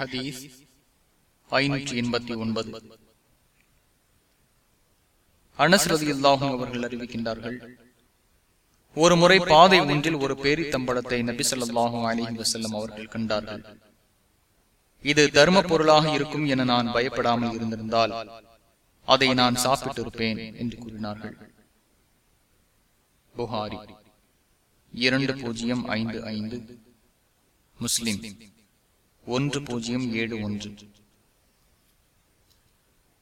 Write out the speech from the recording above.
ஹதீஸ் ஐநூற்றி எண்பத்தி ஒன்பது. அனஸ்ரதி இல்லாகும் அவர்கள் அறிவிக்கின்றார்கள் ஒரு முறை பாதை ஒன்றில் ஒரு பேரித்தம்பழத்தை நபி சொல்லாஹும் அலிஹி வசல்லம் அவர்கள் கண்டார்கள். இது தர்ம பொருளாக இருக்கும் என நான் பயப்படாமல் இருந்திருந்தால் அதை நான் சாப்பிட்டிருப்பேன் என்று கூறினார்கள். புகாரி இரண்டு பூஜ்ஜியம் ஐந்து ஐந்து. முஸ்லிம். ஒன்று பூஜ்ஜியம் ஏழு ஒன்று.